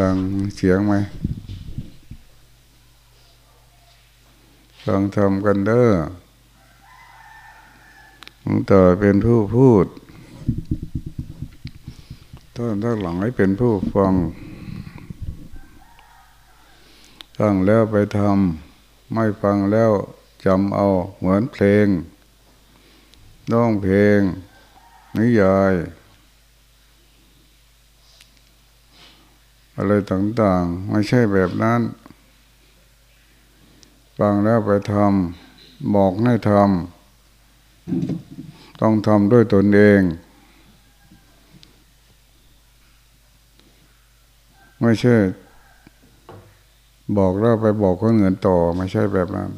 ดังเสียงไหมฟังทำกันเด้อหลวงตาเป็นผู้พูดท่านทั้งหลังให้เป็นผู้ฟังฟังแล้วไปทำไม่ฟังแล้วจำเอาเหมือนเพลงร้องเพลงนิยาย อะไรต่างๆ ไม่ใช่แบบนั้นฟังแล้วไปทำบอกให้ทำต้องทำด้วยตนเอง ไม่ใช่ บอกแล้วไปบอกคนอื่นต่อ ไม่ใช่แบบนั้น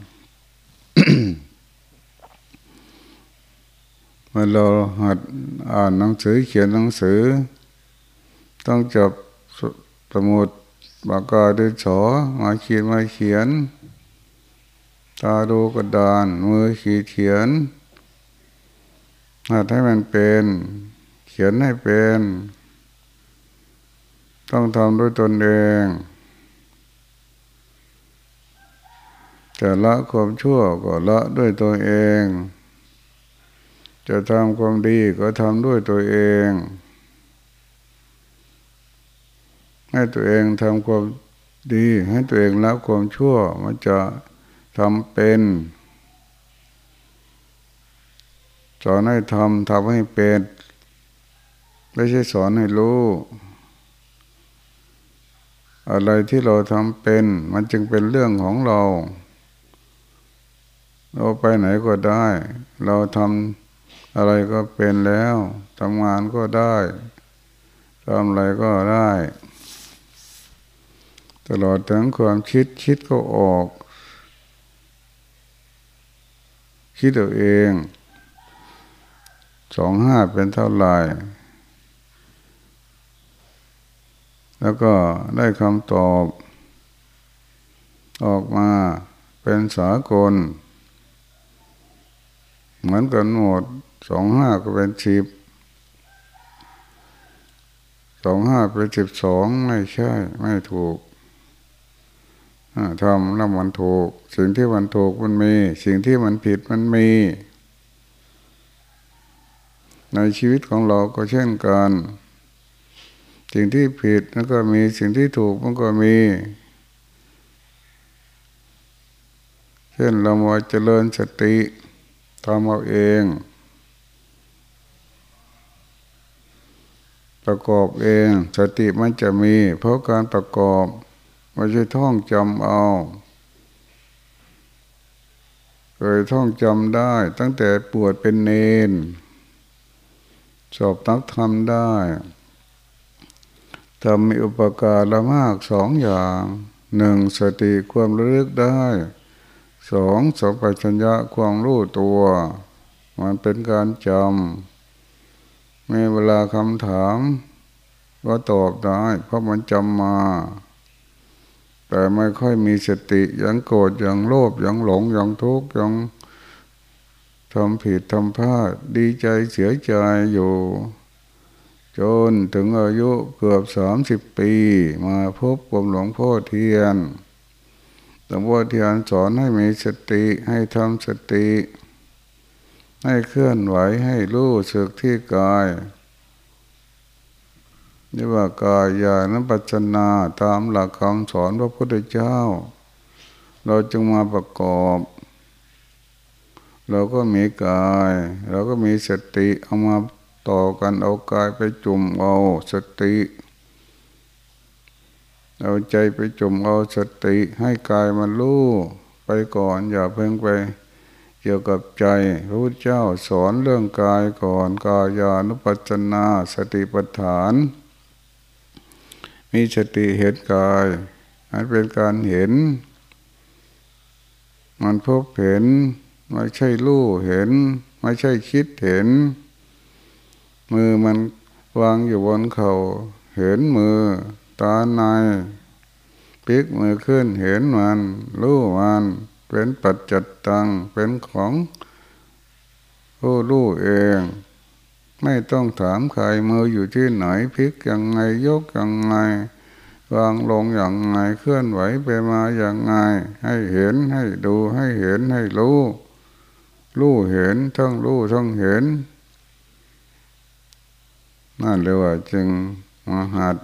เมื่อเราหัดอ่านหนังสือเขียนหนังสือ ต้องจบ สมุดปากกาดินสอมาเขียนมาเขียน ตาดูกระดาน มือขีดเขียนหัดให้มันเป็น เขียนให้เป็น ต้องทำด้วยตนเองจะละความชั่วก็ละด้วยตัวเอง จะทำความดีก็ทำด้วยตัวเอง ให้ตัวเองทำความดี ให้ตัวเองละความชั่ว มันจะทำเป็นสอนให้ทำทำให้เป็นไม่ใช่สอนให้รู้ อะไรที่เราทำเป็น มันจึงเป็นเรื่องของเรา เราไปไหนก็ได้ เราทำอะไรก็เป็นแล้วทำงานก็ได้ทำอะไรก็ได้ ตลอดถึงความคิดคิดก็ออก คิดตัวเองสองห้าเป็นเท่าไหร่แล้วก็ได้คำตอบ ออกมาเป็นสากล เหมือนกันหมดสองห้าก็เป็นสิบสองห้าเป็นสิบสองไม่ใช่ ไม่ถูก ทำแล้วมันถูก สิ่งที่มันถูกมันมี สิ่งที่มันผิดมันมี ในชีวิตของเราก็เช่นกัน สิ่งที่ผิดมันก็มีสิ่งที่ถูกมันก็มี เช่นเรามาเจริญสติทำเอาเอง ประกอบเอง สติมันจะมี เพราะการประกอบ ไม่ใช่ท่องจำเอา เคยท่องจำได้ ตั้งแต่ปวดเป็นเนนสอบนักทำได้ทำมีอุปการละมากสองอย่างหนึ่งสติความระลึกได้สองสัมปชัญญะความรู้ตัว มันเป็นการจำมีเวลาคำถาม ก็ตอบได้ เพราะมันจำมา แต่ไม่ค่อยมีสติยังโกรธยังโลภยังหลงยังทุกข์ยังทำผิดทำพลาดดีใจเสียใจอยู่ จนถึงอายุเกือบสามสิบปี มาพบกับหลวงพ่อเทียนหลวงพ่อเทียนสอนให้มีสติให้ทำสติ ให้เคลื่อนไหวให้รู้สึกที่กาย นี่ว่ากายานุปัจนาตามหลักคำสอนพระพุทธเจ้า เราจึงมาประกอบ เราก็มีกาย เราก็มีสติเอามาต่อกันเอากายไปจุ่มเอาสติ เอาใจไปจุ่มเอาสติให้กายมันรู้ไปก่อนอย่าเพิ่งไปเกี่ยวกับใจพระพุทธเจ้าสอนเรื่องกายก่อนกายานุปัจนาสติปัฏฐาน มีสติเห็นกาย มันเป็นการเห็น มันพบเห็น ไม่ใช่รู้เห็น ไม่ใช่คิดเห็น มือมันวางอยู่บนเขาเห็นมือ ตาในพลิกมือขึ้นเห็นมันรู้มันเป็นปัจจัตตังเป็นของผู้รู้เอง ไม่ต้องถามใครมืออยู่ที่ไหนพลิกยังไงยกยังไง วางลงอย่างไงเคลื่อนไหวไปมาอย่างไง ให้เห็นให้ดูให้เห็นให้รู้รู้เห็นทั้งรู้ทั้งเห็นนั่นเลยว่าจึงมาหัด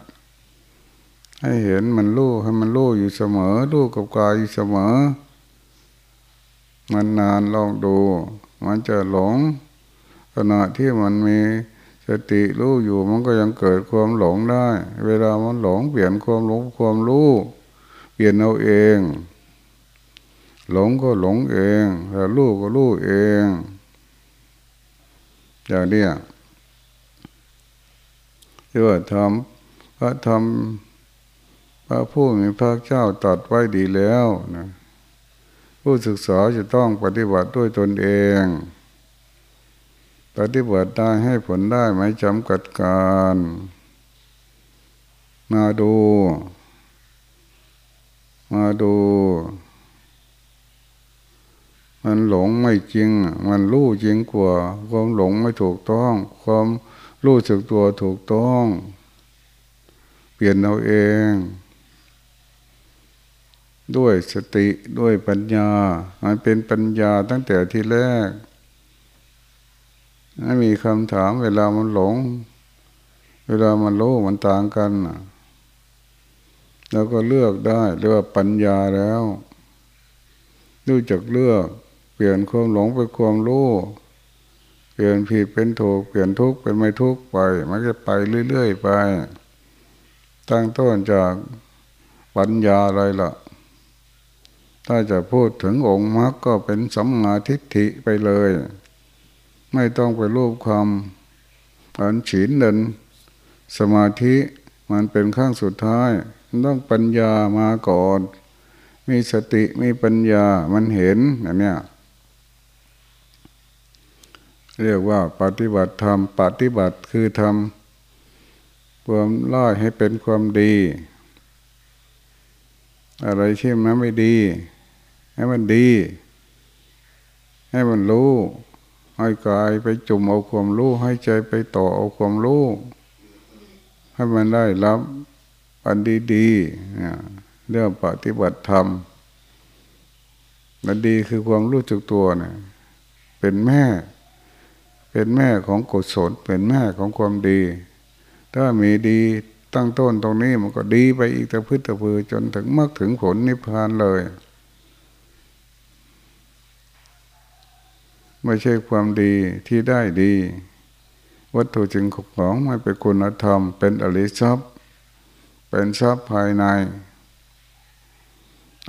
ให้เห็นมันรู้ให้มันรู้อยู่เสมอรู้กับกายอยู่เสมอ มันนานลองดู มันจะหลง ขณะที่มันมีสติรู้อยู่มันก็ยังเกิดความหลงได้ เวลามันหลงเปลี่ยนความหลงความรู้เปลี่ยนเอาเอง หลงก็หลงเองแต่รู้ก็รู้เองอย่างนี้ที่ว่าทำพระทำพระผู้มีพระเจ้าตัดไว้ดีแล้วนะผู้ศึกษาจะต้องปฏิบัติด้วยตนเอง ปฏิบัติได้ให้ผลได้ไหมจำกัดการ มาดู มาดู มันหลงไม่จริง มันรู้จริงกว่า ความหลงไม่ถูกต้อง ความรู้สึกตัวถูกต้อง เปลี่ยนเอาเอง ด้วยสติด้วยปัญญา มันเป็นปัญญาตั้งแต่ที่แรก ไม่มีคำถาม เวลามันหลง เวลามันรู้มันต่างกันแล้วก็เลือกได้เรียกว่าปัญญาแล้วรู้จักเลือก เปลี่ยนความหลงเป็นความรู้เปลี่ยนผิดเป็นถูกเปลี่ยนทุกข์เป็นไม่ทุกข์ไป มันจะไปเรื่อยๆไป ตั้งต้นจากปัญญาอะไรล่ะ ถ้าจะพูดถึงองค์มรรคก็เป็นสัมมาทิฏฐิไปเลย ไม่ต้องไปรูปความอันฉีนเดินสมาธิมันเป็นข้างสุดท้าย ต้องปัญญามาก่อน มีสติมีปัญญามันเห็นอันเนี้ยเรียกว่าปฏิบัติธรรม ปฏิบัติคือทำความล่ายให้เป็นความดี อะไรที่มันไม่ดี ให้มันดี ให้มันรู้ ให้กายไปจุ่มเอาความรู้ให้ใจไปต่อเอาความรู้ให้มันได้รับอันดีๆเรื่องปฏิบัติธรรมมันดีคือความรู้จักตัวเนี่ยเป็นแม่ เป็นแม่ของกุศลเป็นแม่ของความดี ถ้ามีดีตั้งต้นตรงนี้มันก็ดีไปอีกแต่พื้นตะพือจนถึงมรรคถึงผลนิพพานเลย ไม่ใช่ความดีที่ได้ดี วัตถุจึงของไม่เป็นคุณธรรม เป็นอริทรัพย์ เป็นทรัพย์ภายใน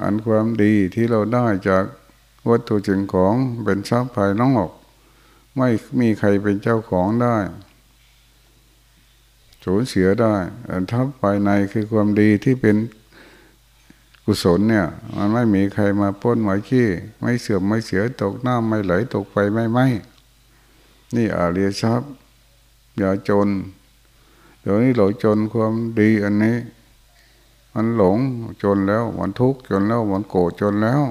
อันความดีที่เราได้จากวัตถุจึงของเป็นทรัพย์ภายนอกไม่มีใครเป็นเจ้าของได้สูญเสียได้ทัพภายในคือความดีที่เป็น กุศลเนี่ย มันไม่มีใครมาป้นหมายขี้ ไม่เสื่อมไม่เสียตกน้ำไม่ไหลตกไฟไม่ไหมนี่อาเรียทรัพย์อย่าจนเดี๋ยวนี้เราจนความดีอันนี้ มันหลงจนแล้วมันทุกข์จนแล้วมันโกรธจนแล้ว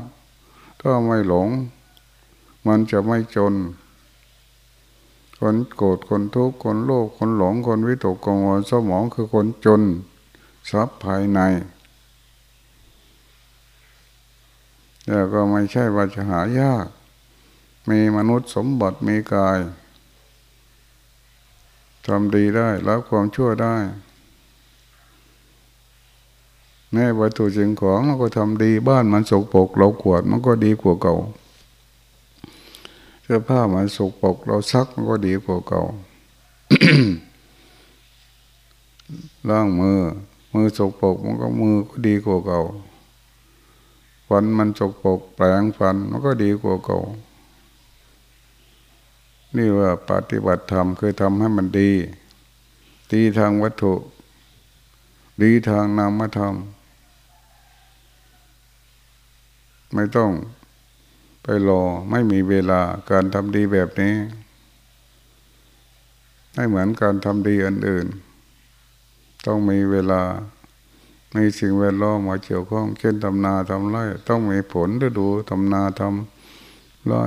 ถ้าไม่หลง มันจะไม่จน คนโกรธคนทุกข์คนโลภคนหลงคนวิตกกังวลสมองคือคนจนทรัพย์ภายใน แล้วก็ไม่ใช่ว่าจะหายาก มีมนุษย์สมบัติมีกายทำดีได้รับความชั่วได้แม่วัตถุสิ่งของเราก็ทำดีบ้านมันสกปรกเราขวดมันก็ดีกว่าเก่าเสื้อผ้ามันสกปรกเราซักมันก็ดีกว่าเก่าล้างมือ มือสกปรกมันก็มือก็ดีกว่าเก่า ฟันมันจกปกแปลงฟันมันก็ดีกว่าเก่า นี่ว่าปฏิบัติธรรมคือทำให้มันดี ดีทางวัตถุ ดีทางนามธรรม ไม่ต้องไปรอไม่มีเวลาการทำดีแบบนี้ไม่เหมือนการทำดีอันอื่น ต้องมีเวลา มีสิ่งแวดล้อมมาเกี่ยวข้อง เช่นทำนาทำไร่ต้องมีผลฤดูทำนาทำไร่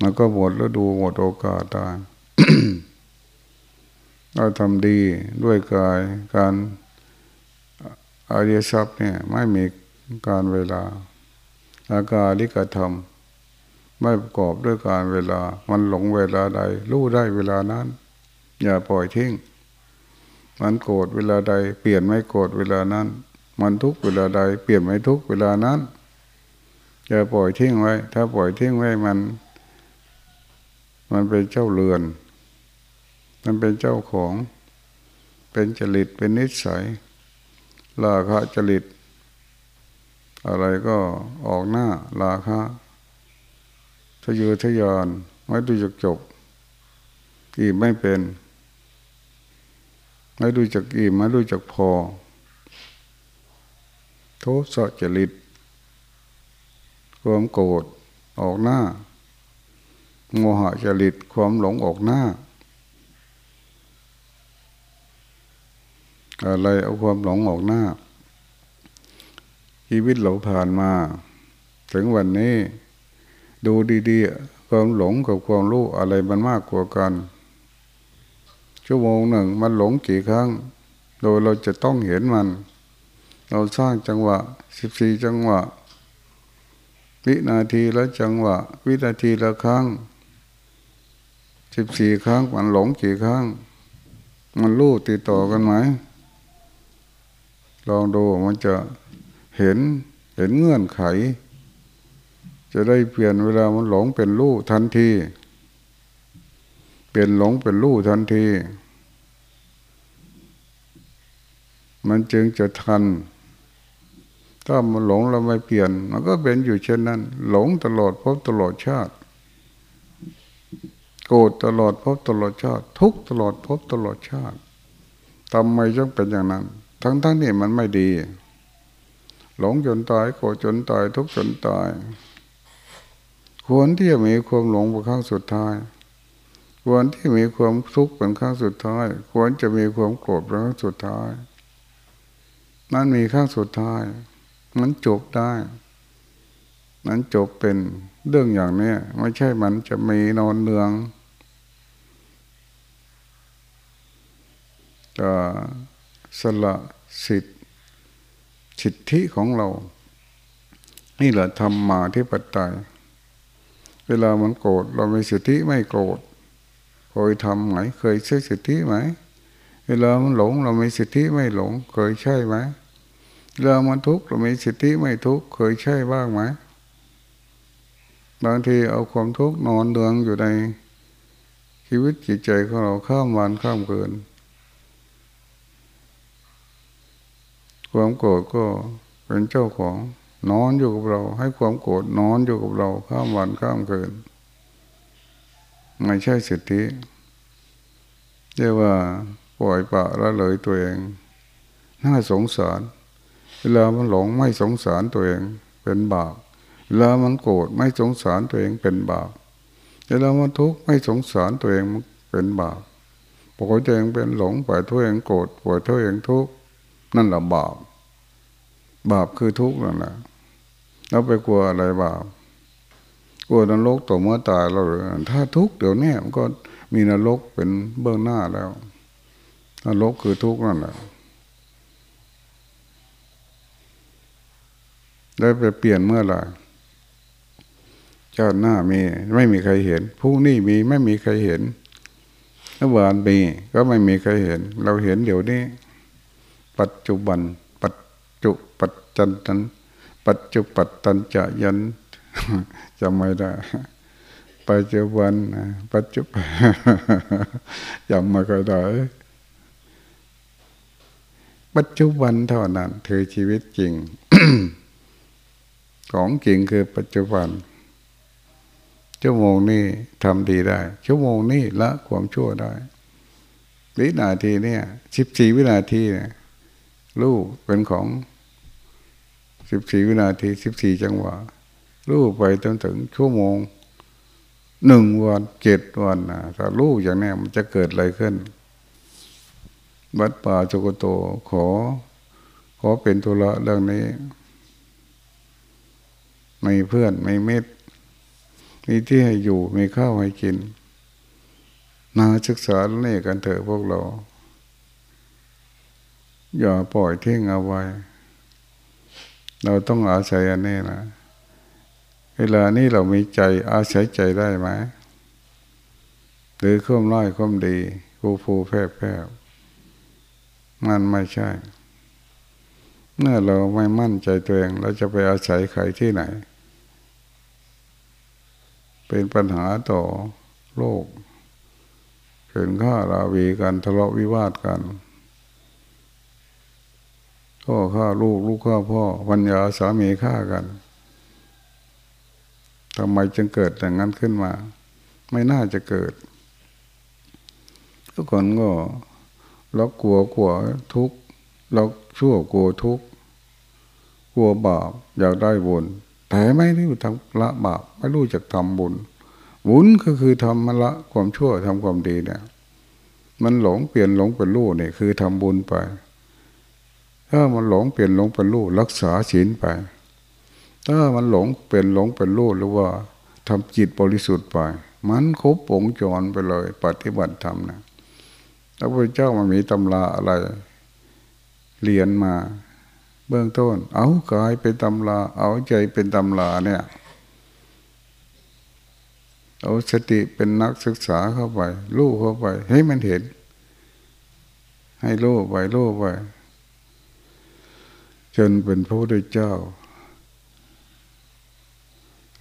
มันก็หมดฤดูหมดโอกาสตายเราทำดีด้วยกายการอริยทรัพย์เนี่ยไม่มีการเวลา อาการลิกธรรม ไม่ประกอบด้วยการเวลา มันหลงเวลาใด รู้ได้เวลานั้น อย่าปล่อยทิ้ง มันโกรธเวลาใด เปลี่ยนไม่โกรธเวลานั้น มันทุกเวลาใด เปลี่ยนไม่ทุกเวลานั้นอย่าปล่อยทิ้งไว้ ถ้าปล่อยทิ้งไว้มัน มันเป็นเจ้าเรือน มันเป็นเจ้าของ เป็นจริตเป็นนิสัยลาคะจริต อะไรก็ออกหน้าลาคะทะเยอทะยานไม่ดูจักจบอิ่ไม่เป็น ไม่ดูจักอิ่มไม่ดูจักพอ โทสะจริตความโกรธออกหน้า โมหะจริตความหลงออกหน้า อะไรเอาความหลงออกหน้า ชีวิตเราผ่านมา ถึงวันนี้ ดูดีๆ ความหลงกับความรู้อะไรมันมากกว่ากัน ชั่วโมงหนึ่งมันหลงกี่ครั้ง โดยเราจะต้องเห็นมัน เราสร้างจังหวะสิบสี่จังหวะ วินาทีละจังหวะ วินาทีละครั้งสิบสี่ครั้งมันหลงกี่ครั้ง มันรู้ติดต่อกันไหมลองดูมันจะเห็นเห็นเงื่อนไข จะได้เปลี่ยนเวลามันหลงเป็นรู้ทันที เปลี่ยนหลงเป็นรู้ทันที มันจึงจะทัน ถ้ามันหลงเราไม่เปลี่ยน มันก็เป็นอยู่เช่นนั้น หลงตลอดพบตลอดชาติ โกรธตลอดพบตลอดชาติ ทุกตลอดพบตลอดชาติทำไมจึงเป็นอย่างนั้น ทั้งทั้งนี่มันไม่ดี หลงจนตายโกรธจนตาย ทุกจนตาย ควรที่จะมีความหลงเป็นครั้งสุดท้ายควรที่มีความทุกข์เป็นครั้งสุดท้าย ควรจะมีความโกรธเป็นครั้งสุดท้าย มันมีครั้งสุดท้าย มันจบได้ มันจบเป็นเรื่องอย่างนี้ไม่ใช่มันจะมีนอนเนืองจะสละสิทธิสิทธิของเรา นี่แหละทำมาที่ปัจจัยเวลามันโกรธเรามีสิทธิไม่โกรธเคยทำไหมเคยใช้สิทธิไหม เวลามันหลงเรามีสิทธิไม่หลง เคยใช่ไหม เวลามันทุกข์เรามีสิทธิไม่ทุกข์เคยใช่บ้างไหมบางทีเอาความทุกข์นอนเดืองอยู่ในชีวิตจิตใจของเราข้ามวันข้ามคืนความโกรธก็เป็นเจ้าของนอนอยู่กับเรา ให้ความโกรธนอนอยู่กับเรา ข้ามวันข้ามคืนไม่ใช่สิทธิเรียกว่าปล่อยปะละเลยตัวเอง น่าสงสาร เวลามันหลงไม่สงสารตัวเองเป็นบาปเวลามันโกรธไม่สงสารตัวเองเป็นบาปเวลามันทุกข์ไม่สงสารตัวเองเป็นบาปปล่อยตัวเองเป็นหลงปล่อยตัวเองโกรธปล่อยตัวเองทุกข์นั่นแหละบาปบาปคือทุกข์นั่นแหละเราไปกลัวอะไรบาปกลัวนรกต่อเมื่อตายเราเลยถ้าทุกข์เดี๋ยวนี้มันก็มีนรกเป็นเบื้องหน้าแล้วนรกคือทุกข์นั่นแหละ ได้ไปเปลี่ยนเมื่อไหร่ชาติหน้ามีไม่มีใครเห็นพรุ่งนี้มีไม่มีใครเห็นเมื่อวานมีก็ไม่มีใครเห็น เราเห็นเดี๋ยวนี้ ปัจจุบัน ปัจจุปัจจันตันปัจจุปัจตันจะยันจำไม่ได้ปัจจุบันปัจจุบันจำไม่ค่อยได้ปัจจุบันเท่านั้นคือชีวิตจริง ของจริงคือปัจจุบัน ชั่วโมงนี้ทำดีได้ ชั่วโมงนี้ละความชั่วได้วินาทีเนี่ยสิบสี่วินาทีเนี่ยลูกเป็นของสิบสี่วินาทีสิบสี่จังหวะลูกไปจนถึงชั่วโมงหนึ่งวันเจ็ดวันนะถ้าลูกอย่างนี้มันจะเกิดอะไรขึ้นวัดป่าจุกโตขอ ขอเป็นธุระเรื่องนี้ ม่เพื่อนไม่เม็ดมีที่ให้อยู่มีข้าวให้กินนาศึกษาเรื่องนี้กันเถอะพวกเรา อย่าปล่อยทิ้งเอาไว้ เราต้องอาศัยอันนี้นะเวลานี้เรามีใจอาศัยใจได้ไหมหรือข้มร้อยข้มดีฟูฟูแพร่แพร่มันไม่ใช่ เมื่อเราไม่มั่นใจตัวเองเราจะไปอาศัยใครที่ไหน เป็นปัญหาต่อโลกเห็นข้าราวีกันทะเลาะวิวาทกันพ่อฆ่าลูกลูกฆ่าพ่อวัญญาสามีฆ่ากันทำไมจึงเกิดอย่างนั้นขึ้นมา ไม่น่าจะเกิด ทุกคนก็เรากลัวกลัวทุกเราชั่วกลัวทุกกลัวบาปอยากได้บุญ แต่ไม่รู้ทำละบาปไม่รู้จักทำบุญ บุญก็คือทำมละความชั่วทำความดีเนี่ยมันหลงเปลี่ยนหลงเป็นรู้เนี่ยคือทำบุญไป ถ้ามันหลงเปลี่ยนหลงเป็นรู้รักษาศีลไป ถ้ามันหลงเปลี่ยนหลงเป็นรู้หรือว่าทำจิตบริสุทธิ์ไป มันครบวงจรไปเลย ปฏิบัติธรรมนะพระพุทธเจ้ามันมีตำราอะไร เรียนมา เบื้องต้น เอากายเป็นตำราเอาใจเป็นตำราเนี่ย เอาสติเป็นนักศึกษาเข้าไปรู้เข้าไป ให้มันเห็น ให้รู้ไปรู้ไปจนเป็นพระพุทธเจ้า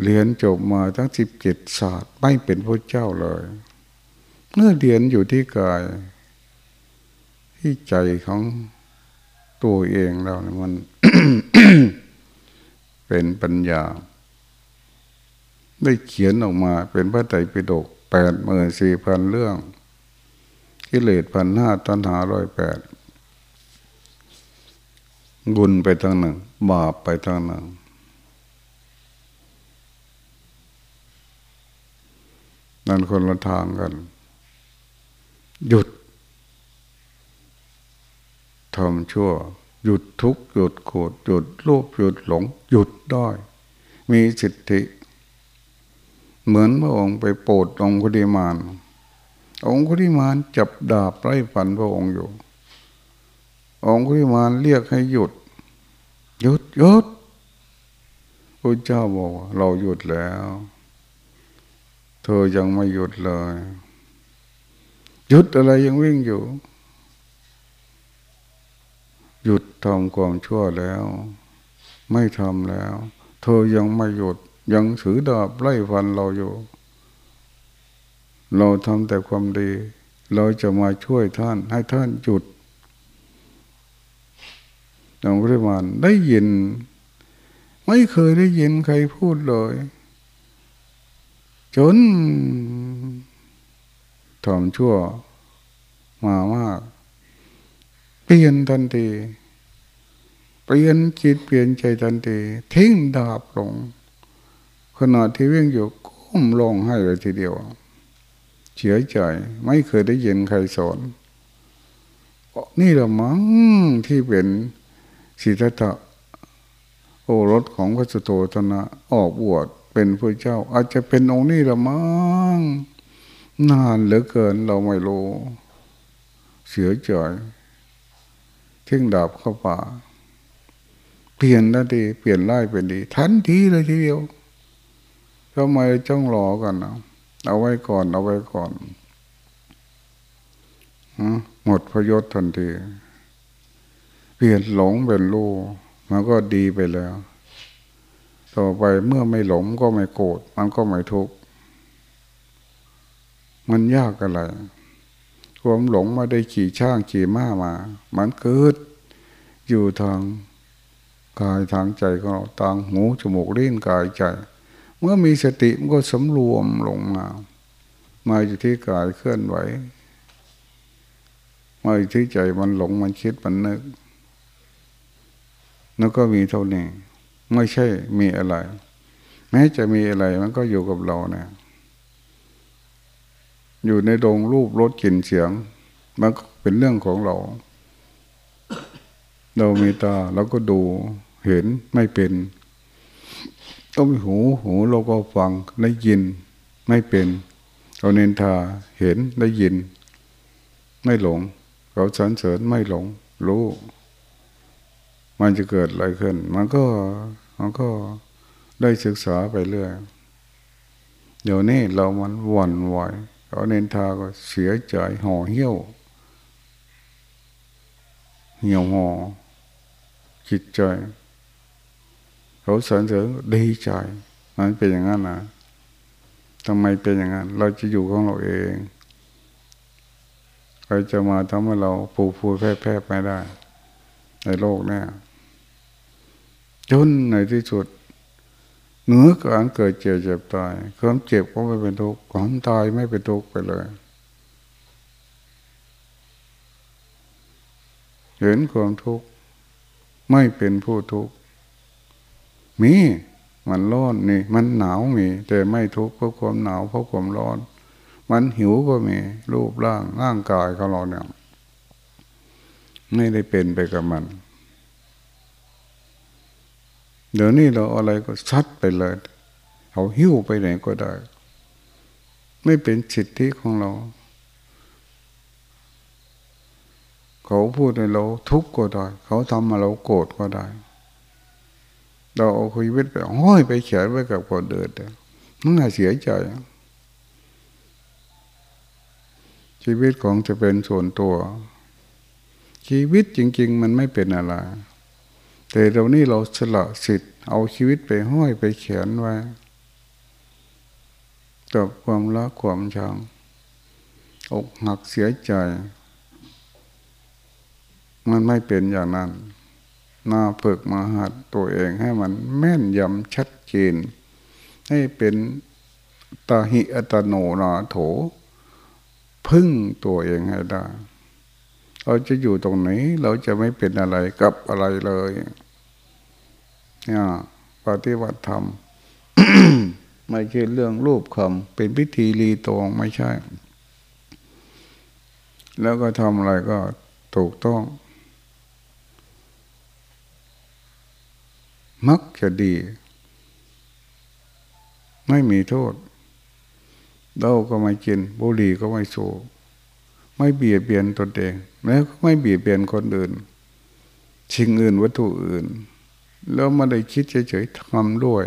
เรียนจบมาทั้งสิบเจ็ดศาสตร์ไม่เป็นพระเจ้าเลยเมื่อเรียนอยู่ที่กาย ที่ใจของ ตัวเองเราเนี่ยมัน เป็นปัญญา ได้เขียนออกมาเป็นพระไตรปิฎกแปดหมื่นสี่พันเรื่อง กิเลสพันห้าตัณหาร้อยแปดบุญไปทางหนึ่ง บาปไปทางหนึ่ง นั่นคนละทางกัน หยุด ทำชั่ว หยุดทุกข์หยุดโกรธหยุดโลภหยุดหลง หยุดได้ มีสิทธิ เหมือนพระองค์ไปโปรดองคุริมาน องคุริมานจับดาบไล่ฟันพระองค์อยู่ องคุริมานเรียกให้หยุด หยุดหยุดพระเจ้าบอกเราหยุดแล้ว เธอยังไม่หยุดเลย หยุดอะไรยังวิ่งอยู่ หยุดทำความชั่วแล้ว ไม่ทำแล้ว เธอยังไม่หยุดยังถือดาบไล่ฟันเราอยู่ เราทำแต่ความดี เราจะมาช่วยท่าน ให้ท่านหยุดหลวงพ่อมานได้ยิน ไม่เคยได้ยินใครพูดเลย จนทำชั่วมามาก เปลี่ยนทันทีเปลี่ยนจิตเปลี่ยนใจทันทีทิ้งดาบลงขณะที่วิ่งอยู่ก้มลงให้เลยทีเดียวเฉยใจไม่เคยได้ยินใครสอนนี่แหละมั้งที่เป็นสิทธัตถะโอรสของพระสุโธธนะออกบวชเป็นพระเจ้า อาจจะเป็นองค์นี้ละมั้งนานเหลือเกินเราไม่รู้ เสียใจ ทิ้งดาบเข้าป่า เปลี่ยนนาทีเปลี่ยนไล่เป็นดี ทันทีเลยทีเดียวทำไมจ้องรอกันนะเอาไว้ก่อน เอาไว้ก่อนหมดพยศทันที เปลี่ยนหลงเป็นรู้มันก็ดีไปแล้ว ต่อไปเมื่อไม่หลงก็ไม่โกรธมันก็ไม่ทุกข์มันยากอะไร ความหลงมาได้ขี่ช่างขี่ม้ามา มันเกิด อยู่ทางกายทางใจของเราทางหูจมูกลิ้นกายใจ เมื่อมีสติมันก็สำรวมลงมามาอยู่ที่กายเคลื่อนไหวมาอยู่ที่ใจมันหลงมันคิดมันนึก แล้วก็มีเท่านี้ ไม่ใช่มีอะไร แม้จะมีอะไรมันก็อยู่กับเราเนี่ย อยู่ในดงรูปรสกลิ่นเสียง มันก็เป็นเรื่องของเรา เรามีตาเราก็ดูเห็นไม่เป็นก็มีหูหูเราก็ฟังได้ยินไม่เป็นเขาเนินทาเห็นได้ยิน ไม่หลง เขาสรรเสริญไม่หลง รู้ มันจะเกิดอะไรขึ้น มันก็มันก็ได้ศึกษาไปเรื่อย เดี๋ยวนี้เรามันหวั่นไหว เขาเนินทาก็เสียใจห่อเหี้ยว เหี่ยวห่อจิตใจเขาสรรเสริญดีใจมันเป็นอย่างนั้นนะทำไมเป็นอย่างนั้น เราจะอยู่ของเราเองใครจะมาทำให้เราผูผูแพ้แพ้ไม่ได้ ในโลกนี้จนในที่สุด เหนือการเกิดเจ็บเจ็บตายความเจ็บก็ไม่เป็นทุกข์ความตายไม่เป็นทุกข์ไปเลยเห็นความทุกข์ไม่เป็นผู้ทุกข์มีมันร้อนนี่ มันหนาวมี แต่ไม่ทุกข์เพราะความหนาวเพราะความร้อน มันหิวก็มี รูปร่างร่างกายของเราเนี่ยไม่ได้เป็นไปกับมัน เดี๋ยวนี้เราอะไรก็ชัดไปเลยเขาหิ้วไปไหนก็ได้ ไม่เป็นสิทธิของเรา เขาพูดให้เราทุกข์ก็ได้ เขาทำมาเราโกรธก็ได้ เราเอาชีวิตไปห้อยไปเขียนไว้กับคนเดินมันน่าเสียใจ ชีวิตของจะเป็นส่วนตัว ชีวิตจริง ๆ มันไม่เป็นอะไร แต่เรานี่เราสละสิทธิ์เอาชีวิตไปห้อยไปเขียนไว้กับความรักความชังอกหักเสียใจ มันไม่เป็นอย่างนั้นมาฝึกมาหัดตัวเองให้มันแม่นยำชัดเจนให้เป็นตาหิอัตโนนาโถ พึ่งตัวเองให้ได้ เราจะอยู่ตรงไหน เราจะไม่เป็นอะไรกับอะไรเลยเนี่ยปฏิบัติธรรมไม่ใช่เรื่องรูปคำเป็นพิธีรีตองไม่ใช่ แล้วก็ทำอะไรก็ถูกต้อง มักจะดี ไม่มีโทษเล่าก็ไม่กินบุหรี่ก็ไม่สูบ ไม่เบียดเบียนตนเองแล้วไม่เบียดเบียนคนอื่นชิงอื่นวัตถุอื่น แล้วมาได้คิดเฉยๆทำด้วย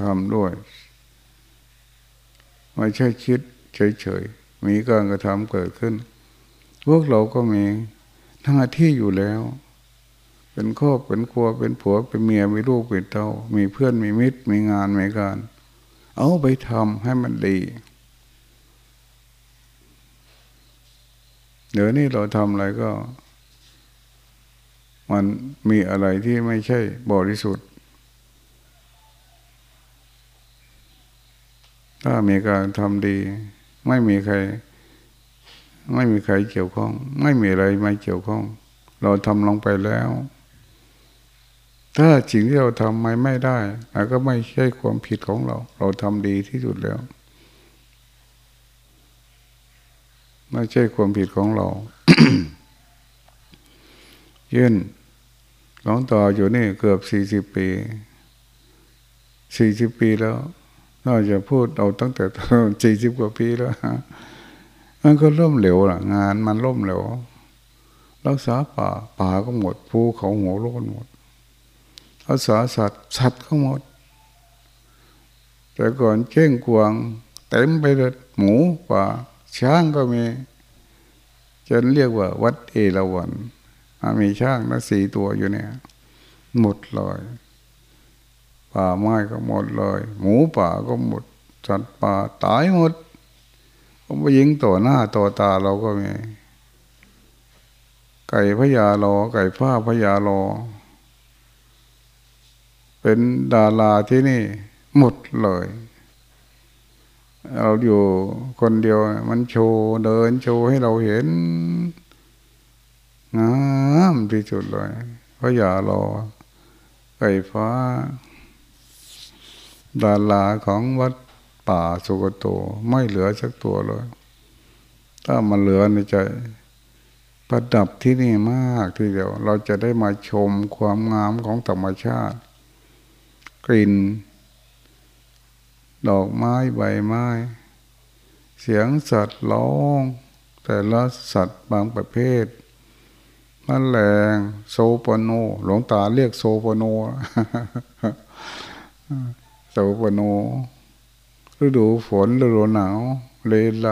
ทำด้วย ไม่ใช่คิดเฉยๆมีการกระทำเกิดขึ้น พวกเราก็มีหน้าที่อยู่แล้ว เป็นครอบเป็นครัวเป็นผัวเป็นเมียมีลูกเป็นเต้า มีเพื่อนมีมิตรมีงานมีการ เอาไปทำให้มันดี เดี๋ยวนี้เราทำอะไรก็ มันมีอะไรที่ไม่ใช่บริสุทธิ์ ถ้ามีการทำดี ไม่มีใคร ไม่มีใครเกี่ยวข้อง ไม่มีอะไรไม่เกี่ยวข้อง เราทำลงไปแล้ว ถ้าสิ่งที่เราทำไม่ไม่ได้ก็ไม่ใช่ความผิดของเรา เราทำดีที่สุดแล้ว ไม่ใช่ความผิดของเรา ยื่นหลวงต่ออยู่นี่เกือบสี่สิบปีสี่สิบปีแล้วน่าจะพูดเอาตั้งแต่สี่สิบกว่าปีแล้วมันก็ล่มเหลวล่ะ งานมันล่มเหลวรักษาป่าป่าก็หมดภูเขาหัวโลนหมดอาสาสัตว์สัตว์ก็หมด แต่ก่อนเจ้งกวาง เต็มไปเลยหมูป่า ช้างก็มี จนเรียกว่า วัดเอราวันมีช้างนะสี่ตัวอยู่เนี่ย หมดเลยป่าไม้ก็หมดเลย หมูป่าก็หมดสัตว์ป่าตายหมดก็ไปยิงต่อหน้าต่อตาเราก็มีไก่พญาลอไก่ฟ้าพญาลอเป็นดาราที่นี่ หมดเลย เราอยู่คนเดียว มันโชว์เดินโชว์ให้เราเห็นงามที่สุดเลยเพราะอย่ารอไก่ฟ้า ดาราของวัดป่าสุกโต ไม่เหลือสักตัวเลย ถ้ามันเหลือในใจประดับที่นี่มากทีเดียว เราจะได้มาชมความงามของธรรมชาติ กลิ่น ดอกไม้ใบไม้ เสียงสัตว์ร้อง แต่ละสัตว์บางประเภทมันแรงโซปโน หลวงตาเรียกโซปโนโซปโนฤดูฝนฤดูหนาวเลไล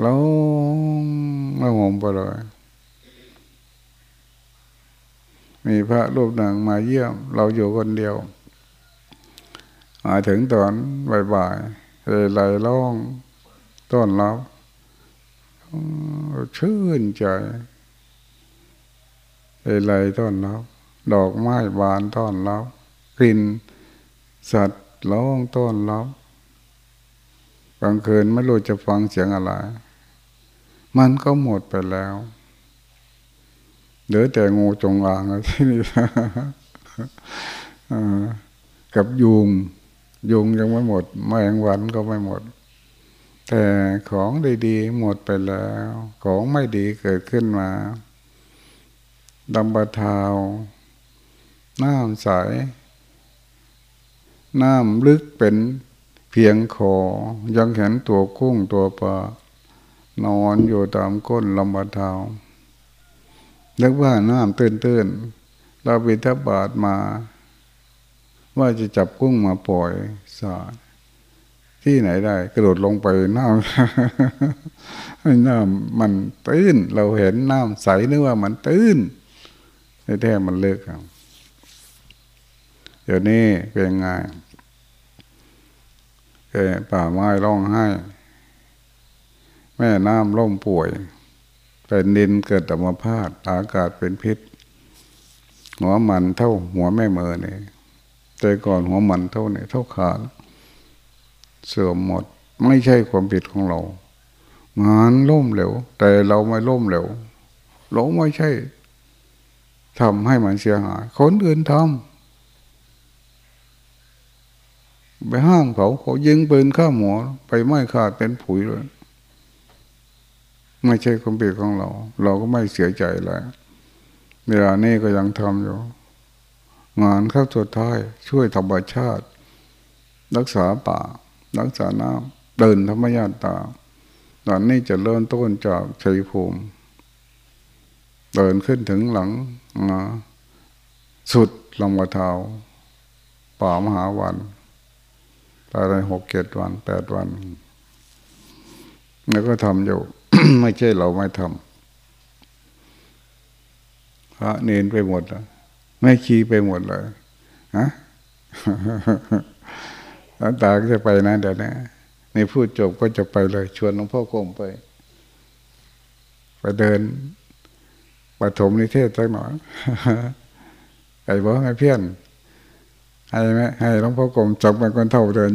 แล้วไม่หงไปเลยมีพระรูปหนึ่งมาเยี่ยม เราอยู่คนเดียว มาถึงตอนบ่ายๆเลยไหลร้องต้อนรับชื่นใจเลยไหลต้อนรับ ดอกไม้บานต้อนรับกลิ่นสัตว์ร้องต้อนรับกลางคืนไม่รู้จะฟังเสียงอะไร มันก็หมดไปแล้วเหลือแต่งูจงอางที่นี่กับยุง ยุงยังไม่หมดแมงวันก็ไม่หมด แต่ของดีๆหมดไปแล้ว ของไม่ดีเกิดขึ้นมาดำบะเทาน้ำใส น้ำลึกเป็นเพียงคอยังเห็นตัวกุ้งตัวปลานอนอยู่ตามก้นลำบะเทานึกว่าน้ำตื้นตื้นเราบิทบาทมา ว่าจะจับกุ้งมาปล่อยสาที่ไหนได้ กระโดดลงไปน้ำน้ำมันตื้น เราเห็นน้ำใสนึกว่ามันตื้นแท้มันเลิกครับเดี๋ยวนี้เป็นไงแกป่าไม้ร้องไห้ แม่น้ำล่มป่วยเป็นดินเกิดอัมพาตอากาศเป็นพิษ หัวมันเท่าหัวแม่เมอเนี่ย แต่ก่อนหัวมันเท่าเนี่ยเท่าขาดเสื่อมหมดไม่ใช่ความผิดของเรางานล่มเหลวแต่เราไม่ล่มเหลวเราไม่ใช่ทำให้มันเสียหายคนอื่นทำไปห้างเขาเขายิงปืนข้าหมอไปไม่ขาดเป็นผุยเลยไม่ใช่ความผิดของเรา เราก็ไม่เสียใจแล้วเวลานี้ก็ยังทำอยู่ งานเข้าสุดท้าย ช่วยธรรมชาติ รักษาป่า รักษาน้ำเดินธรรมญาตาตอนนี้จะเริ่มต้นจากชัยภูมิ เดินขึ้นถึงหลังสุดลำวะเทาป่ามหาวันตายในหกเจ็ดวันแปดวัน แล้วก็ทำอยู่ ไม่ใช่เราไม่ทำพระเนนไปหมดแล้ว ไม่ขี้ไปหมดเลยฮะหลวงตาก็จะไปนะเดี๋ยวนี้ในพูดจบก็จะไปเลย ชวนหลวงพ่อคมไป ไปเดินปฐมนิเทศสักหน่อยไอ้บอกไอ้เพี้ยนให้ไหมให้หลวงพ่อกรมจับเป็นคนเท่าเดิน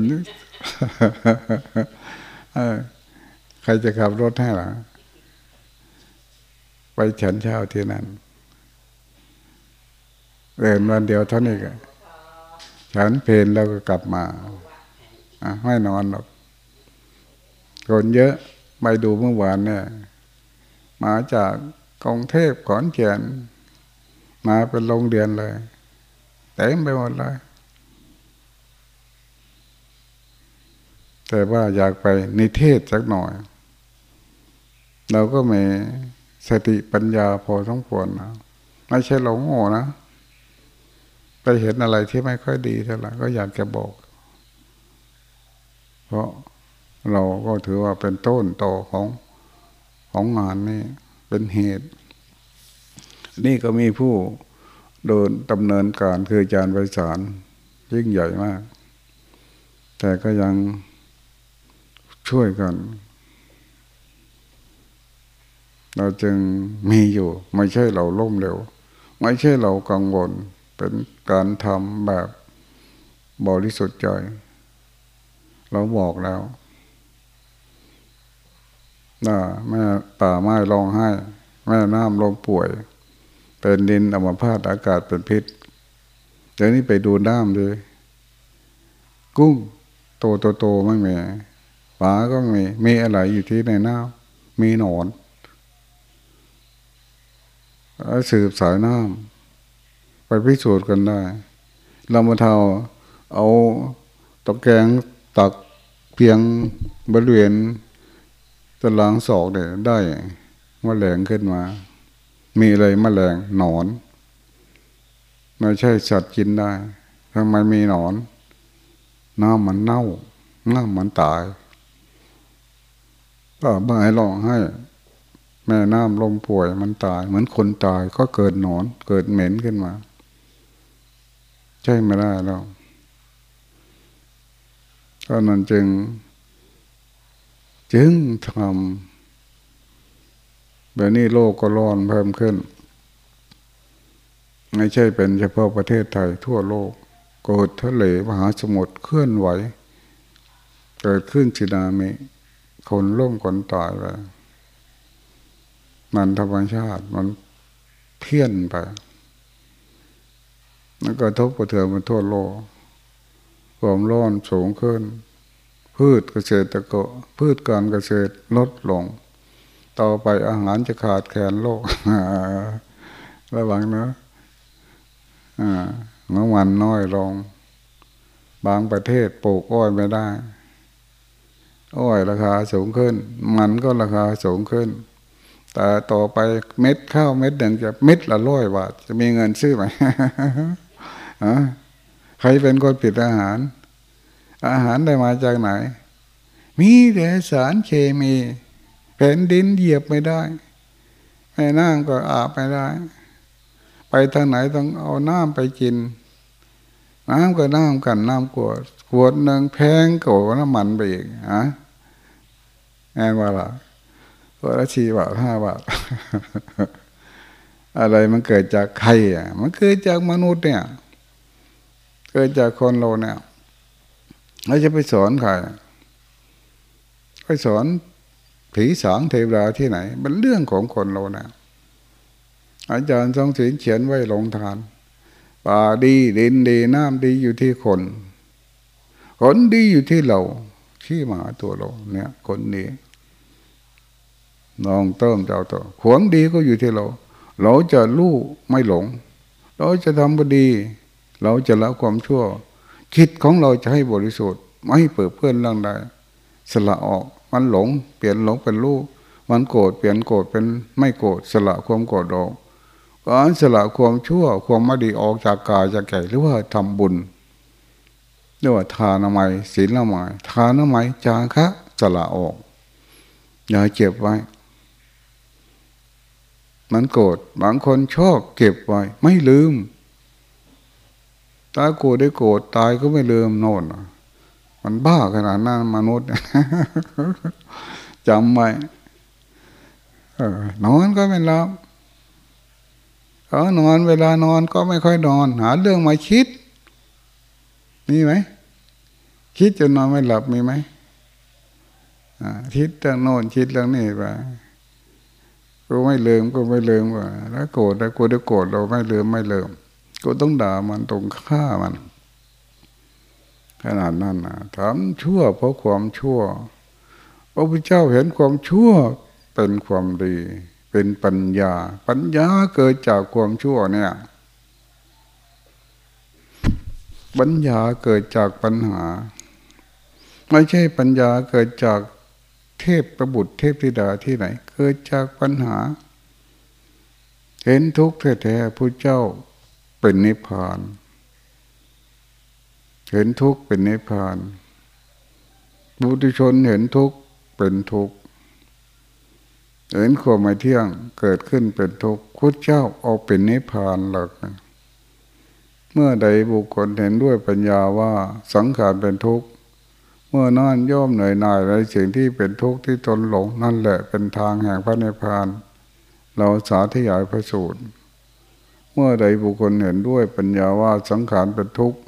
ใครจะขับรถให้ล่ะ ไปฉันเช้าที่นั่น เดินวันเดียวเท่านี้ก็ฉันเพลนแล้วก็กลับมาไม่นอนหรอกคนเยอะไปดูเมื่อวานเนี่ย มาจากกรุงเทพขอนแก่นมาเป็นโรงเรียนเลยเต็มไปหมดเลย แต่ว่าอยากไปนิเทศสักหน่อย เราก็มีสติปัญญาพอสมควรนะไม่ใช่เราโง่นะ ไปเห็นอะไรที่ไม่ค่อยดีเท่าไหร่ก็อยากจะบอก เพราะเราก็ถือว่าเป็นต้นต่อของของงานนี่เป็นเหตุ นี่ก็มีผู้โดนดำเนินการคืออาจารย์ไพศาลยิ่งใหญ่มาก แต่ก็ยังช่วยกัน เราจึงมีอยู่ ไม่ใช่เราล้มเหลวไม่ใช่เรากังวล เป็น การทำแบบบริสุทธิ์ใจ เราบอกแล้วน่าแม่ป่าไม้ร้องไห้ แม่น้ำลงป่วย เป็นดินอัมพาตอากาศเป็นพิษเดี๋ยวนี้ไปดูน้ำเลย กุ้ง โตโตโตไม่มีปลาก็มีมีอะไรอยู่ที่ในน้ำมีหนอนสืบสายน้ำ พิสูจน์กันได้ลำมาเทาเอาตะแกรงตักเพียงบริเวณตารางศอกเนี่ยได้มแมลงขึ้นมา มีอะไรมแมลงหนอนไม่ใช่สัตว์กินได้ทำไมมีหนอน น้ำมันเน่าน้ำมันตายก็บ่ายลองให้ แม่น้ำลมป่วยมันตาย เหมือนคนตายก็เกิดหนอน เกิดเหม็นขึ้นมา ใช่ไม่ได้แล้วก็นั้นจึง จึงทำแบบนี้โลกก็ร้อนเพิ่มขึ้น ไม่ใช่เป็นเฉพาะประเทศไทยทั่วโลกเกิดทะเลมหาสมุทรเคลื่อนไหว เกิดขึ้นสินามิคนล่มคนตายไปมันธรรมชาติมันเพี้ยนไป มันก็ทบกระเทือนมันทั่วโลกความร้อนสูงขึ้น พืชเกษตรกรพืชการเกษตรลดลง ต่อไปอาหารจะขาดแคลนโลกระวังนะเมื่อวันน้อยลง บางประเทศปลูกอ้อยไม่ได้ อ้อยราคาสูงขึ้น มันก็ราคาสูงขึ้น แต่ต่อไปเม็ดข้าวเม็ดหนึ่งจะเม็ดละร้อยบาทจะมีเงินซื้อไหม ใครเป็นคนผิดอาหาร อาหารได้มาจากไหน มีแต่สารเคมีแผ่นดินเหยียบไม่ได้แม่น้ำก็อาบไม่ได้ ไปทางไหนต้องเอาน้ำไปกิน น้ำก็น้ำกันน้ำกวดขวดหนึ่งแพงกว่าน้ำมันไปอีกฮะแอนว่าล่ะขวดละชีบาทห้าบาทอะไรมันเกิดจากใครอะ มันเกิดจากมนุษย์เนี่ย เกิดจากคนเราเนี่ยเราจะไปสอนใครไปสอนผีสางเทวดาที่ไหนเป็นเรื่องของคนเราเนี่ยอาจารย์ทรงศิลเขียนไว้ลงทานป่าดีดินดีน้ำดีอยู่ที่คน คนดีอยู่ที่เราที่มาตัวเราเนี่ย คนนี้น้องเติมเจ้าตัวขวงดีก็อยู่ที่เรา เราจะรู้ไม่หลง เราจะทำบดี เราจะละความชั่ว คิดของเราจะให้บริสุทธิ์ ไม่เปิดเพื่อนเรื่องใดสละออกมันหลง เปลี่ยนหลงเป็นรู้มันโกรธเปลี่ยนโกรธเป็นไม่โกรธสละความโกรธออกการสละความชั่วความไม่ดีออกจากกายจากใจหรือว่าทำบุญเรียกว่าทานไมศีลไมทานไมจาคะสละออกอย่าเก็บไว้ มันโกรธบางคนชอบเก็บไว้ ไม่ลืม ตาโกรธได้โกรธตายก็ไม่ลืมโน่นมันบ้าขนาดนั้นมนุษย์จำไว้นอนก็ไม่หลับเออนอนเวลานอนก็ไม่ค่อยนอน หาเรื่องมาคิด มีไหม คิดจนนอนไม่หลับมีไหมคิดเรื่องโน่นคิดเรื่องนี้ไปก็ไม่ลืมก็ไม่ลืมว่าแล้วโกรธแล้วกูได้โกรธเราไม่ลืมไม่ลืม ก็ต้องด่ามันตรงฆ่ามัน ขนาดนั้นนะทำชั่วเพราะความชั่วพระพุทธเจ้าเห็นความชั่วเป็นความดี เป็นปัญญา ปัญญาเกิดจากความชั่วเนี่ยปัญญาเกิดจากปัญหา ไม่ใช่ปัญญาเกิดจากเทพประบุตรเทพธิดาที่ไหน เกิดจากปัญหา เห็นทุกข์แท้ๆพระเจ้า เป็นนิพพาน เห็นทุกข์เป็นนิพพานบุตรชนเห็นทุกข์เป็นทุกข์เห็นความไม่เที่ยงเกิดขึ้นเป็นทุกข์คุดเจ้าเอาเป็นนิพพานหลักเมื่อใดบุคคลเห็นด้วยปัญญาว่าสังขารเป็นทุกข์เมื่อนั่นย่อมเหนื่อยหน่ายในสิ่งที่เป็นทุกข์ที่ตนหลงนั่นแหละเป็นทางแห่งพระนิพพาน เราสาธยายพระสูตร เมื่อใดบุคคลเห็นด้วยปัญญาว่าสังขารเป็นทุกข์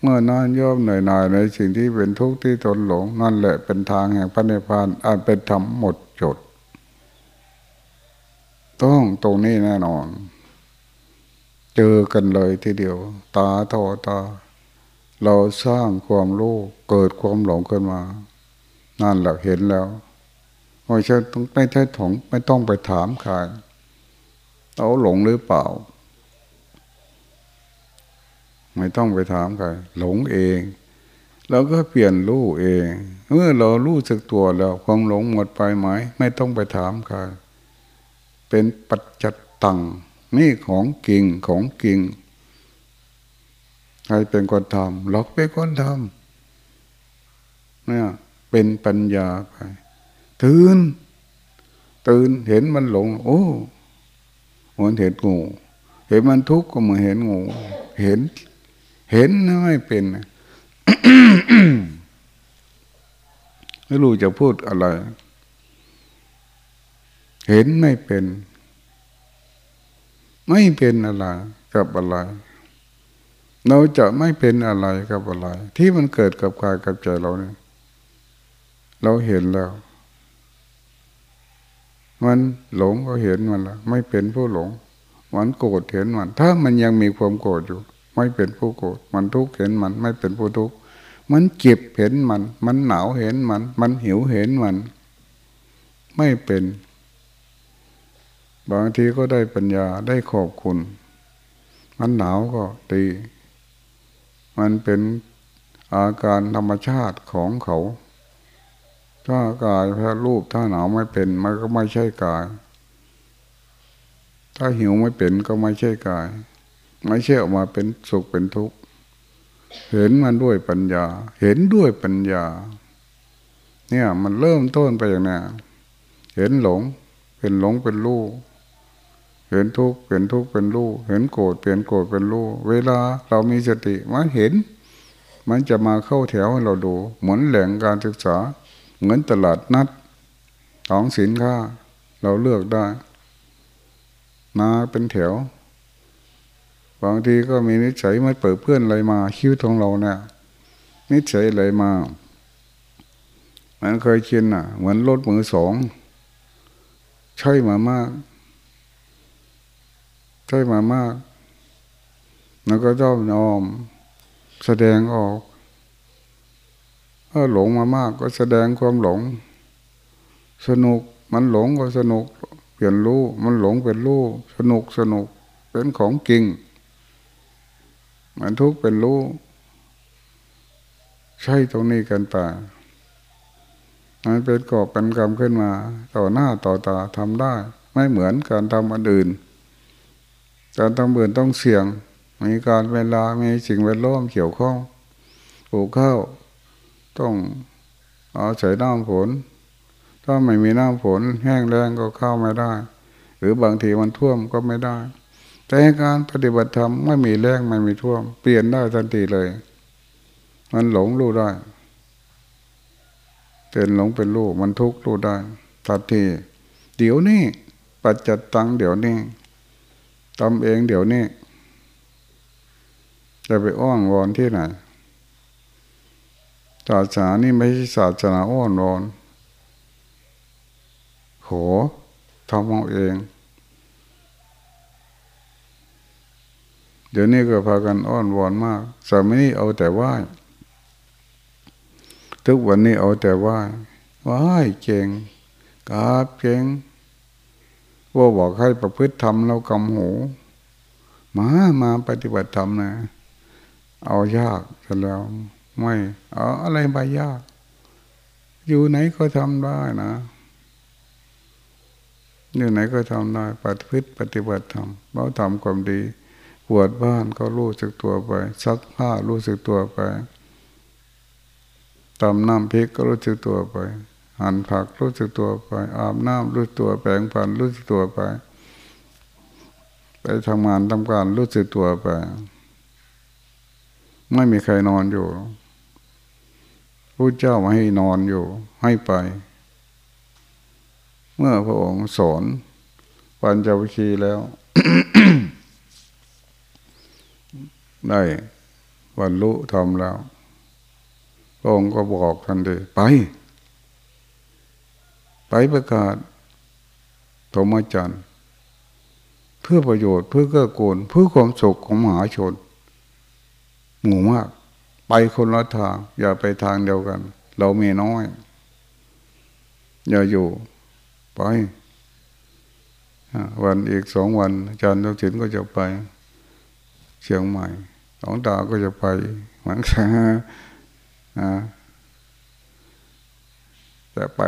เมื่อนั้นย่อมหน่อยหน่ายในสิ่งที่เป็นทุกข์ที่ตนหลง นั่นแหละเป็นทางแห่งพระนิพพานอาจเป็นธรรมหมดจด ต้องตรงนี้แน่นอน เจอกันเลยทีเดียว ตาทอตา เราสร้างความรู้เกิดความหลงขึ้นมา นั่นแหละเห็นแล้วไม่ใช่ต้องไม่ใช่ถงไม่ต้องไปถามใครเราหลงหรือเปล่า ไม่ต้องไปถามใครหลงเองเราก็เปลี่ยนรู้เอง เมื่อเรารู้สึกตัวแล้วความหลงหมดไปไหม ไม่ต้องไปถามใครเป็นปัจจัตตังนี่ของกิ่งของกิ่งใครเป็นคนทำเราเป็นคนทำเนี่ยเป็นปัญญาไปตื่นตื่นเห็นมันหลง โอ้เหมือนเห็นงูเห็นมันทุกข์ก็เหมือนเห็นงู เห็น เห็นไม่เป็นไม่รู้จะพูดอะไร เห็นไม่เป็น ไม่เป็นอะไรกับอะไร เราจะไม่เป็นอะไรกับอะไร ที่มันเกิดกับกายกับใจเราเนี่ย เราเห็นแล้ว มันหลงก็เห็นมันละไม่เป็นผู้หลง มันโกรธเห็นมัน ถ้ามันยังมีความโกรธอยู่ ไม่เป็นผู้โกรธมันทุกข์เห็นมันไม่เป็นผู้ทุกข์มันเจ็บเห็นมัน มันหนาวเห็นมัน มันหิวเห็นมัน ไม่เป็น บางทีก็ได้ปัญญาได้ขอบคุณ มันหนาวก็ดีมันเป็นอาการธรรมชาติของเขา ถ้ากายถ้รูปถ้าหนาวไม่เป็น มันก็ไม่ใช่กาย ถ้าหิวไม่เป็นก็ไม่ใช่กาย ไม่ใช่ออกมาเป็นสุขเป็นทุกข์เห็นมันด้วยปัญญา เห็นด้วยปัญญา เนี่ยมันเริ่มต้นไปอย่างนี้เห็นหลง เป็นหลงเป็นรู้เห็นทุกข์เป็นทุกข์เป็นรู้เห็นโกรธเปลี่ยนโกรธเป็นรู้เวลาเรามีสติมันเห็น มันจะมาเข้าแถวให้เราดู เหมือนแหล่งการศึกษา เหมือนตลาดนัดของสินค้า เราเลือกได้ มาเป็นแถว บางทีก็มีนิสัยไม่เปิดเพื่อนอะไรมาคิ้วของเราเนี่ยนิสัยอะไรมา มันเคยชินอะ เหมือนรถมือสองใช่มามากใช่มามาก แล้วก็ชอบยอม แสดงออกถ้าหลงมามากก็แสดงความหลง สนุกมันหลงก็สนุก เปลี่ยนรู้มันหลงเป็นรู้สนุกสนุกเป็นของจริง มันทุกข์เป็นรู้ ใช่ตรงนี้กันตามันเป็นกอบเป็นกรรมขึ้นมา ต่อหน้าต่อตาทำได้ ไม่เหมือนการทำอันอื่นการทำอื่นต้องเสี่ยง มีการเวลามีสิ่งแวดล้อมเกี่ยวข้องปลูกข้าวต้องอาใส่น้ำฝน ถ้าไม่มีน้ำฝน แห้งแล้งก็เข้าไม่ได้ หรือบางทีมันท่วมก็ไม่ได้ แต่การปฏิบัติธรรมไม่มีแรงไม่มีท่วม เปลี่ยนได้ทันทีเลย มันหลงรู้ได้เป็นหลงเป็นรู้มันทุกข์รู้ได้ทันที เดี๋ยวนี้ปัจจัตตังเดี๋ยวนี้ทำเองเดี๋ยวนี้จะไปอ้อนวอนที่ไหนศาสนานี่ไม่ใช่ศาสนาอ้อนวอนโหทำเอาเอง เดี๋ยวนี้ก็พากันอ้อนวอนมาก สมัยนี้เอาแต่ไหว้ทุกวันนี้เอาแต่ไหว้ไหว้เก่งกาบเก่งว่าบอกให้ประพฤติธรรมเรากำหูมามาปฏิบัติธรรมนะ เอายากกันแล้ว ไม่เอาอะไรไปยาก อยู่ไหนก็ทำได้นะอยู่ไหนก็ทำได้ปฏิพฤติปฏิบัติธรรมเราทำความดี ปวดบ้านก็รู้สึกตัวไปซักผ้ารู้สึกตัวไปตำน้ำพริกก็รู้สึกตัวไป หั่นผักรู้สึกตัวไป อาบน้ำรู้ตัวแปรงฟันรู้สึกตัวไป ไปทำงานทำการรู้สึกตัวไป ไม่มีใครนอนอยู่พระเจ้ามาให้นอนอยู่ให้ไป เมื่อพระองค์สอนปัญจวิคีแล้ว ได้บรรลุธรรมแล้วพระองค์ก็บอกทันทีไป ไปประกาศธรรมจันทร์เพื่อประโยชน์เพื่อเกื้อกูลเพื่อความสุขของมหาชน หมู่มาก ไปคนละทาง อย่าไปทางเดียวกัน เรามีน้อย อย่าอยู่ ไปวันอีกสองวันอาจารย์ทุกินก็จะไปเชียงใหม่ ลวงตาก็จะไปเหมือนกันอ่าจะไป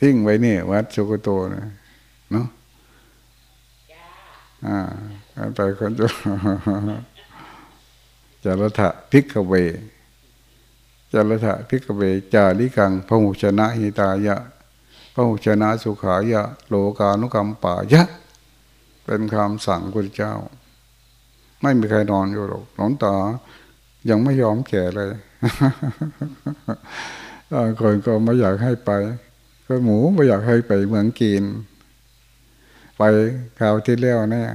ทิ้งไว้นี่ วัดสุกโตนะเนาะอ่าไปคนจะจารถะพิกเวจารถะพิกเว จาริกังพระหุชนะหิตายะพระหุชนะสุขายะ โลกานุกรรมป่ายะ เป็นคำสั่งพระเจ้า ไม่มีใครนอนอยู่หรอกหลวงตายังไม่ยอมแก่เลยคนก็ไม่อยากให้ไป ก็หมูไม่อยากให้ไปเมืองกีน ไปคราวที่แล้วเนี่ย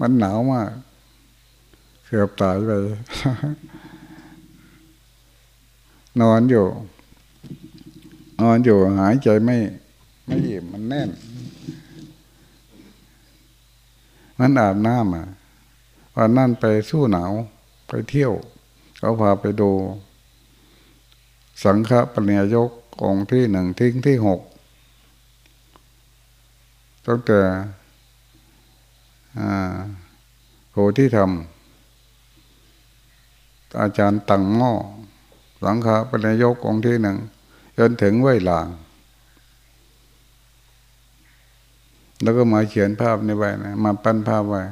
มันหนาวมากเกือบตายไปนอนอยู่ นอนอยู่หายใจไม่ ไม่อิ่มมันแน่น มันอาบน้ำอะวันนั่นไปสู้หนาวไปเที่ยวเขาพาไปดู สังฆปัญญายกองที่หนึ่งทิ้งที่หกตั้งแต่โพธิธรรมอาจารย์ตังหม้อสังฆปัญญายกองที่หนึ่งจนถึงไว้หลาง แล้วก็มาเขียนภาพในใบนะมาปั้นภาพไว้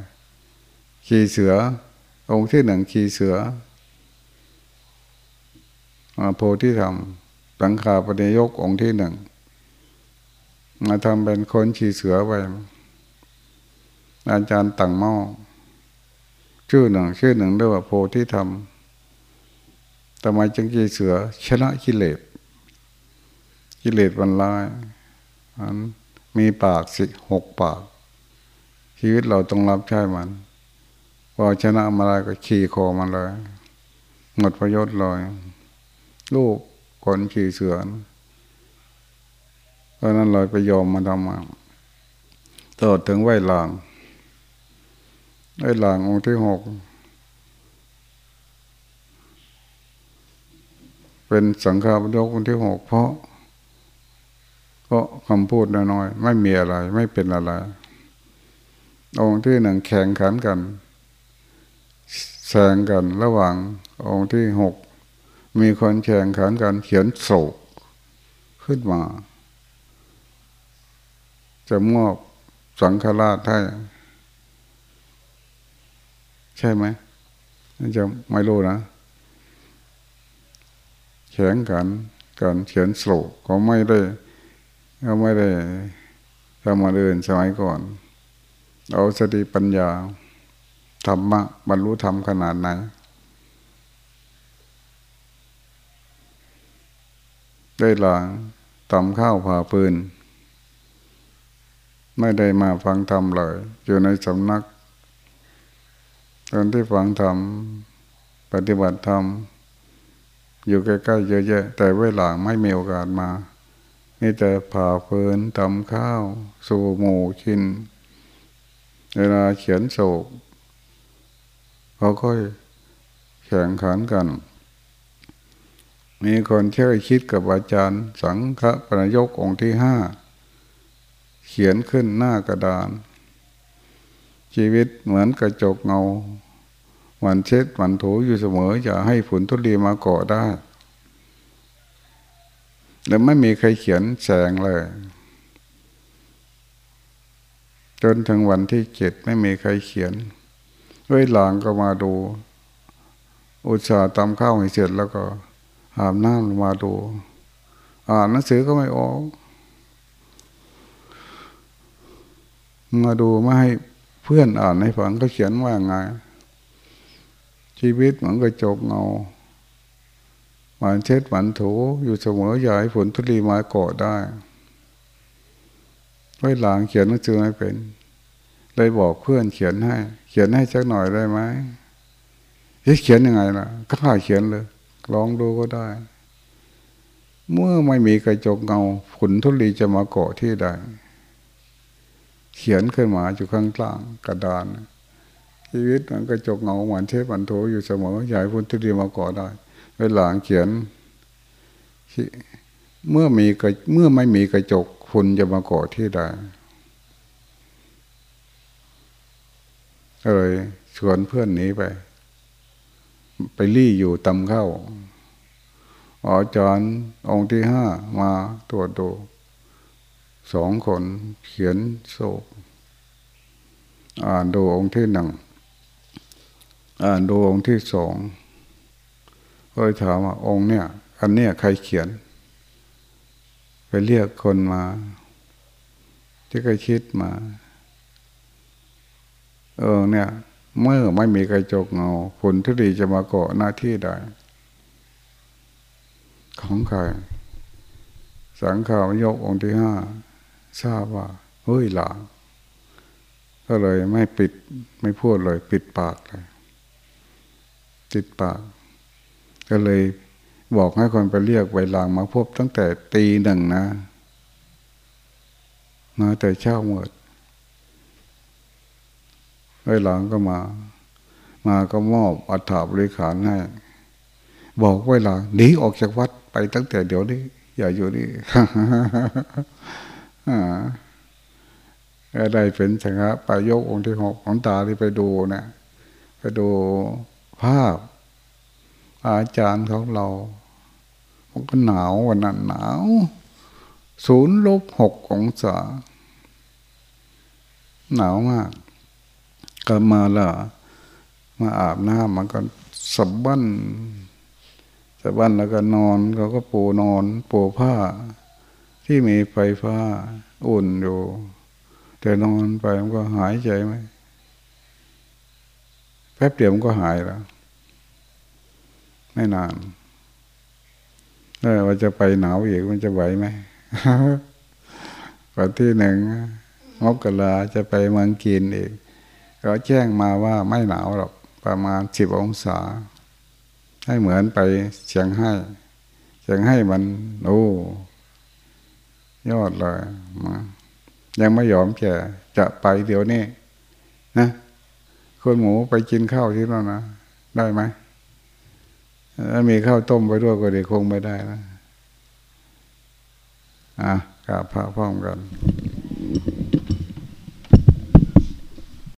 ขี่เสือ องค์ที่หนึ่งขี่เสือโพธิธรรมสังขาปฏิยกองค์ที่หนึ่งมาทำเป็นคนขี่เสือไปอาจารย์ต่างหม้อชื่อหนึ่งชื่อหนึ่งเรียกว่าโพธิธรรมทำไมจึงขี่เสือ ชนะกิเลสกิเลสวันลายมัน มีปากสิหกปาก ชีวิตเราต้องรับใช้มันพอชนะมาได้ก็ขี่คอมันเลย หมดประโยชน์เลยลูกคนขี่เสือเพราะนั้นเราไปยอมมาทำมาตลอดถึงไหวหลางไหวหลางองค์ที่หกเป็นสังฆาปยกองค์ที่หกเพราะ ก็คำพูดน้อยๆไม่มีอะไร ไม่เป็นอะไร องค์ที่หนึ่งแข่งขันกันแซงกันระหว่างองค์ที่หกมีคนแข่งขันกันเขียนโศกขึ้นมา จะมอบสังฆราชให้ใช่ไหมจะไม่รู้นะแข่งกันการเขียนโศกเขาไม่ได้ เขาไม่ได้ทำมาเดินสมัยก่อน เอาสติปัญญาธรรมะบรรลุธรรมขนาดไหนได้หลางตำข้าวผ่าปืน ไม่ได้มาฟังธรรมเลย อยู่ในสำนักตอนที่ฟังธรรมปฏิบัติธรรมอยู่ใกล้ๆเยอะแยะ แต่เวลาไม่มีโอกาสมา มีแต่ผ่าเพลินทำข้าว สู่หมูกิน เวลาเขียนโศกเขาค่อยแข่งขันกัน มีคนเชื่อคิดกับอาจารย์ สังฆปนยกองค์ที่ห้า เขียนขึ้นหน้ากระดาน ชีวิตเหมือนกระจกเงาวันเช็ดวันถูอยู่เสมอ อย่าให้ฝนทุลีมาเกาะได้ แล้วไม่มีใครเขียนแสงเลย จนถึงวันที่เจ็ดไม่มีใครเขียนเว้ยหลางก็มาดู อุตส่าห์ตำข้าวให้เสร็จแล้วก็อาบน้ำมาดู อ่านหนังสือก็ไม่ออก มาดูไม่ให้เพื่อนอ่านให้ฟังก็เขียนว่าไง ชีวิตเหมือนกระจกเงา หวานเช็ดหวานถูอยู่เสมออย่าให้ฝนทุลีมาเกาะได้ไว้หลังเขียนหนังสือไม่เป็น เลยบอกเพื่อนเขียนให้ เขียนให้สักหน่อยได้ไหมเขียนยังไงล่ะก็ข้าเขียนเลยลองดูก็ได้ เมื่อไม่มีกระจกเงาขุนทุลีจะมาเกาะที่ใดเขียนขึ้นมาอยู่ข้างกลางกระดานชีวิตมันกระจกเงาเหมือนเทพันโถอยู่เสมอใหญ่พุนทุลีมาเกาะได้ เวลาเขียน เมื่อมีกระเมื่อไม่มีกระจกฝุ่นจะมาเกาะที่ใดเลยชวนเพื่อนหนีไป ไปรี่อยู่ตำเข้าอาจารย์องค์ที่ห้ามาตรวจดูสองคนเขียนโศกอ่านดูองค์ที่หนึ่งอ่านดูองค์ที่สอง ก็เลยถามว่าองค์เนี่ย อันเนี้ยใครเขียน ไปเรียกคนมา ที่เคยคิดมา เออเนี่ย เมื่อไม่มีกระจกเงาผลที่ดีจะมาเกาะหน้าที่ได้ ของใครสังขาวยกองค์ที่ห้าทราบว่าเฮ้ยหลานก็เลยไม่ปิดไม่พูดเลย ปิดปากเลยปิดปาก ก็เลยบอกให้คนไปเรียกไวลางมาพบตั้งแต่ตีหนึ่งนะมาแต่เช้าหมดไวลางก็มา มาก็มอบอัฐาบริขารให้บอกไวลางหนีออกจากวัดไปตั้งแต่เดี๋ยวนี้ อย่าอยู่นี่ได้เป็นสังฆปายกองค์ที่หกของตาที่ไปดูนะไปดูภาพ อาจารย์ของเรามันก็หนาววันนั้นหนาวศูนย์ลบหกองศาหนาวมากก็มาละมาอาบน้ำมันก็สบบั้นสบบั้นแล้วก็นอนเขาก็ปูนอน ปูผ้า ที่มีไฟฟ้า อุ่นอยู่แต่นอนไปมันก็หายใจไหมแป๊บเดียวมันก็หายแล้ว ไม่นานเออว่าจะไปหนาวอีกมันจะไหวไหมวันที่หนึ่งมกราจะไปเมืองกินอีกเขาแจ้งมาว่าไม่หนาวหรอกประมาณสิบองศา ให้เหมือนไปเชียงให้เชียงให้มันโอ้ยอดเลยมายังไม่ยอมแก่จะไปเดี๋ยวนี้นะคนหมูไปกินข้าวที่นั่นนะ ได้ไหม ถ้ามีข้าวต้มไปด้วยก็เดี๋ยวคงไม่ได้นะอะกราบพระพร้อมกัน